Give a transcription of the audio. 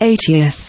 eightieth.